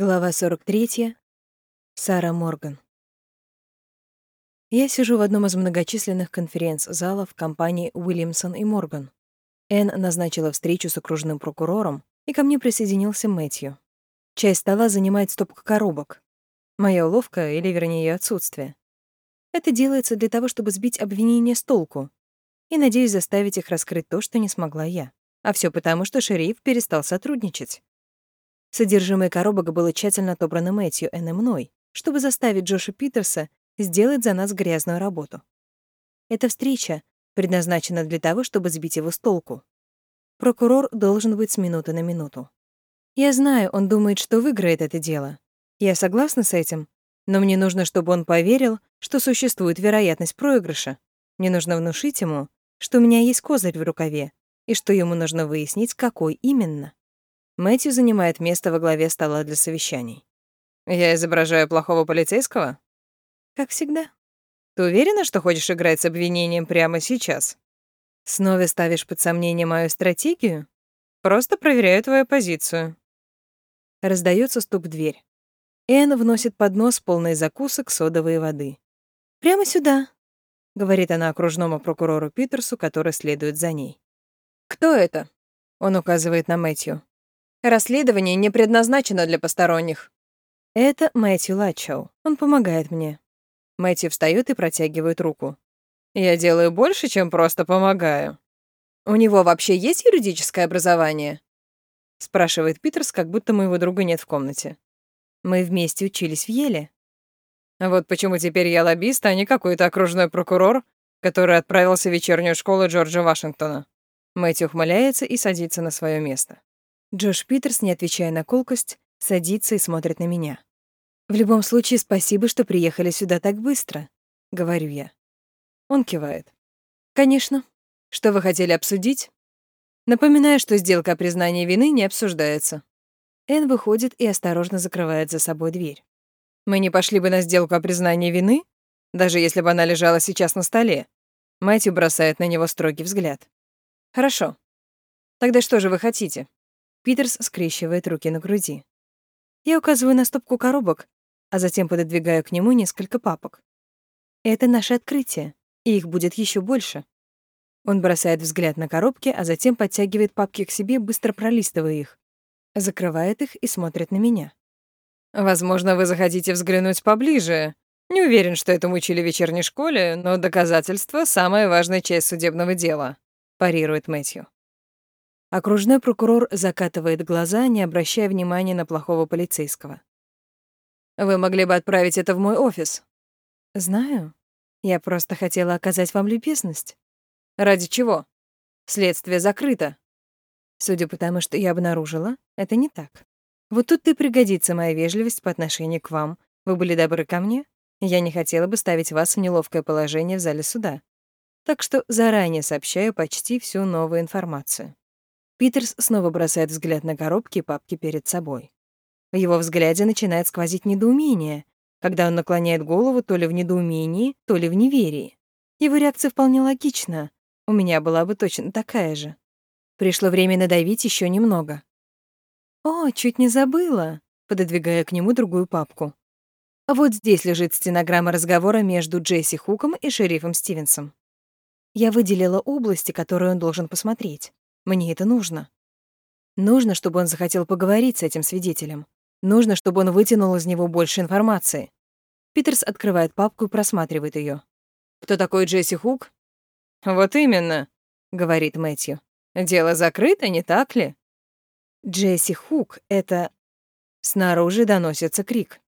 Глава 43. Сара Морган. Я сижу в одном из многочисленных конференц-залов компании Уильямсон и Морган. Энн назначила встречу с окружным прокурором, и ко мне присоединился Мэтью. Часть стола занимает стопка коробок. Моя уловка, или вернее ее отсутствие. Это делается для того, чтобы сбить обвинения с толку и, надеюсь, заставить их раскрыть то, что не смогла я. А все потому, что шериф перестал сотрудничать. Содержимое коробок было тщательно отобрано Мэтью Энн и мной, чтобы заставить Джоша Питерса сделать за нас грязную работу. Эта встреча предназначена для того, чтобы сбить его с толку. Прокурор должен быть с минуты на минуту. Я знаю, он думает, что выиграет это дело. Я согласна с этим, но мне нужно, чтобы он поверил, что существует вероятность проигрыша. Мне нужно внушить ему, что у меня есть козырь в рукаве, и что ему нужно выяснить, какой именно. Мэтью занимает место во главе стола для совещаний. «Я изображаю плохого полицейского?» «Как всегда». «Ты уверена, что хочешь играть с обвинением прямо сейчас?» «Снова ставишь под сомнение мою стратегию?» «Просто проверяю твою позицию». Раздается стук в дверь. Энн вносит поднос полный закусок, содовой воды. «Прямо сюда», — говорит она окружному прокурору Питерсу, который следует за ней. «Кто это?» — он указывает на Мэтью. Расследование не предназначено для посторонних. Это Мэтью Латчоу. Он помогает мне. Мэтью встаёт и протягивает руку. Я делаю больше, чем просто помогаю. У него вообще есть юридическое образование? Спрашивает Питерс, как будто моего друга нет в комнате. Мы вместе учились в Еле. Вот почему теперь я лоббист, а не какой-то окружной прокурор, который отправился в вечернюю школу Джорджа Вашингтона. Мэтью ухмыляется и садится на свое место. Джош Питерс, не отвечая на колкость, садится и смотрит на меня. «В любом случае, спасибо, что приехали сюда так быстро», — говорю я. Он кивает. «Конечно. Что вы хотели обсудить?» Напоминаю, что сделка о признании вины не обсуждается. Эн выходит и осторожно закрывает за собой дверь. «Мы не пошли бы на сделку о признании вины, даже если бы она лежала сейчас на столе». Мэтью бросает на него строгий взгляд. «Хорошо. Тогда что же вы хотите?» Питерс скрещивает руки на груди. Я указываю на стопку коробок, а затем пододвигаю к нему несколько папок. Это наше открытие, и их будет еще больше. Он бросает взгляд на коробки, а затем подтягивает папки к себе, быстро пролистывая их. Закрывает их и смотрит на меня. «Возможно, вы захотите взглянуть поближе. Не уверен, что это учили в вечерней школе, но доказательства — самая важная часть судебного дела», — парирует Мэтью. Окружной прокурор закатывает глаза, не обращая внимания на плохого полицейского. «Вы могли бы отправить это в мой офис». «Знаю. Я просто хотела оказать вам любезность». «Ради чего? Следствие закрыто». Судя по тому, что я обнаружила, это не так. Вот тут и пригодится моя вежливость по отношению к вам. Вы были добры ко мне. Я не хотела бы ставить вас в неловкое положение в зале суда. Так что заранее сообщаю почти всю новую информацию. Питерс снова бросает взгляд на коробки и папки перед собой. В его взгляде начинает сквозить недоумение, когда он наклоняет голову то ли в недоумении, то ли в неверии. Его реакция вполне логична. У меня была бы точно такая же. Пришло время надавить еще немного. «О, чуть не забыла», пододвигая к нему другую папку. Вот здесь лежит стенограмма разговора между Джесси Хуком и шерифом Стивенсом. Я выделила области, которые он должен посмотреть. Мне это нужно. Нужно, чтобы он захотел поговорить с этим свидетелем. Нужно, чтобы он вытянул из него больше информации. Питерс открывает папку и просматривает ее. «Кто такой Джесси Хук?» «Вот именно», — говорит Мэтью. «Дело закрыто, не так ли?» Джесси Хук — это... Снаружи доносится крик.